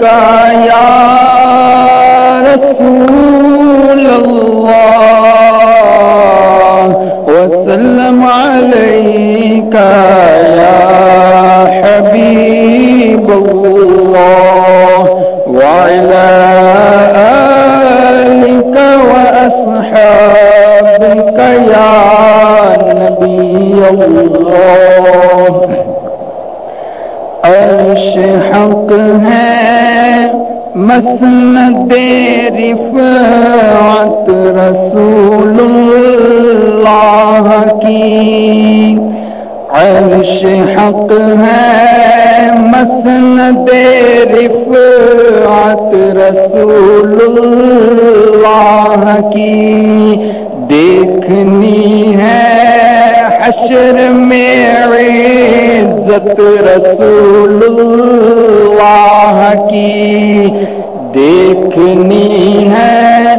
کا یا رسول اللہ، وسلم علیک یا حبیب اللہ وعلى آلك وأصحابك يا نبي الله عرش حق ہے مسند رفعت رسول اللہ کی عرش حق ہے، مسند رفعت رسول اللہ کی دیکھنی ہے حشر میں عزت رسول اللہ کی دیکھنی ہے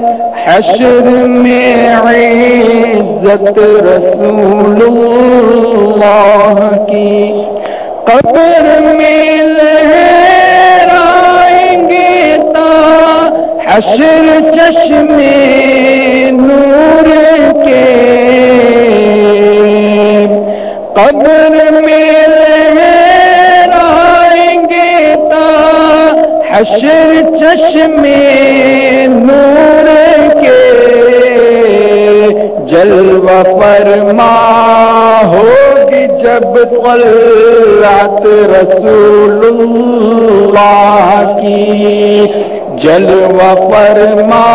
حشر میں عزت رسول اللہ کی۔ قبر میں لہرائیں گے تا۔ حشر چشمے نور کے۔ قبر میں حشر چشمے نور کے جلوہ فرما ہوگی جب طلعت رسول اللہ کی جلوہ فرما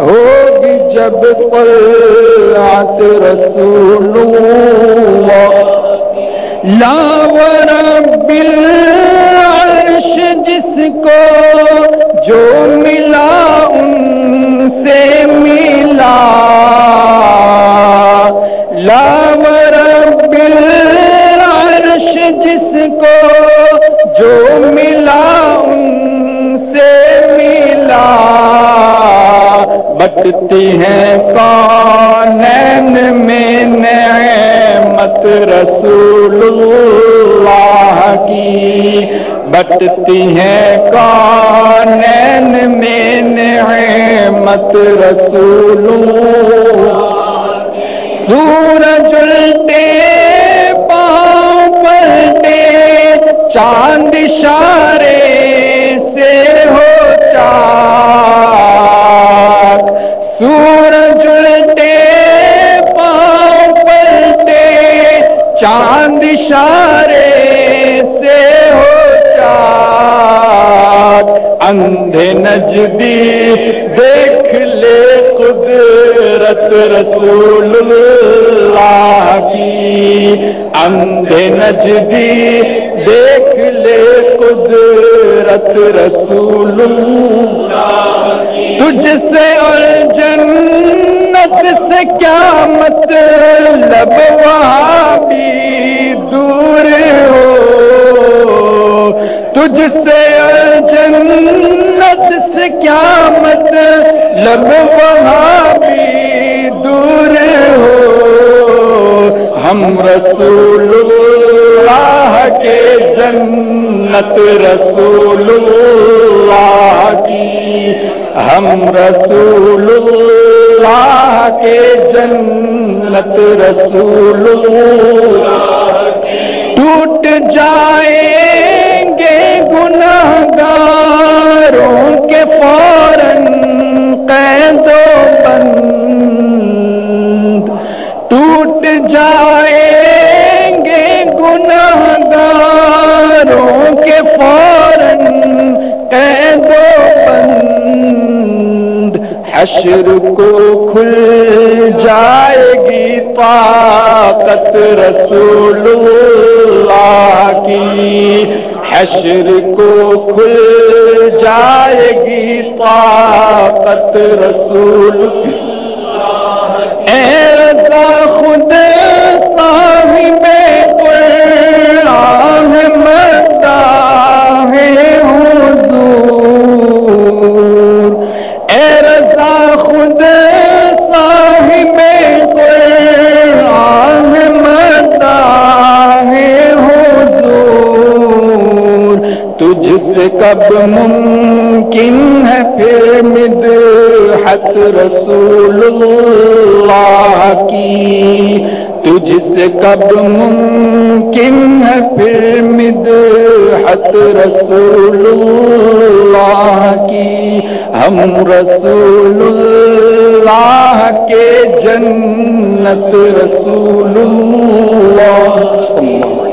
ہوگی جب طلعت رسول اللہ لا کو جو ملا ان سے ملا۔ لا رب جس کو جو ملا ان سے ملا۔ بٹتی ہیں کونین میں نعمت رسول اللہ۔ کی بٹتی ہیں کونین میں نعمت رسول سورج الٹے، پاؤں پلٹے، چاند اشارے سے ہو چاک۔ سورج الٹے، پاؤں پلٹے، چاند اشارے سے ہو چاک اندھے نجدی دیکھ لے قدرت رسول اللہ کی۔ اندھے نجدی دیکھ لے قدرت رسول اللہ تجھ سے اور جنت سے کیا مطلب وہاں بھی تجھ سے جنت سے کیا مطلب وہاں بھی دور ہو۔ ہم رسول اللہ کے جنت، رسول اللہ کی۔ ہم رسول اللہ کے جنت، رسول اللہ ٹوٹ جائیں فوراً قید و بند۔ ٹوٹ جائیں گے گناہ گاروں کے فوراً قید و بند۔ حشر کو کھل جائے گی طاقت رسول اللہ کی۔ حشر کو کھل جائے گی طاقت رسول کی۔ مداح کب ممکن ہے پھر مدحت رسول اللہ کی۔ تجھ سے کب ممکن ہے پھر مدحت رسول اللہ کی۔ ہم رسول اللہ کے جنت رسول اللہ۔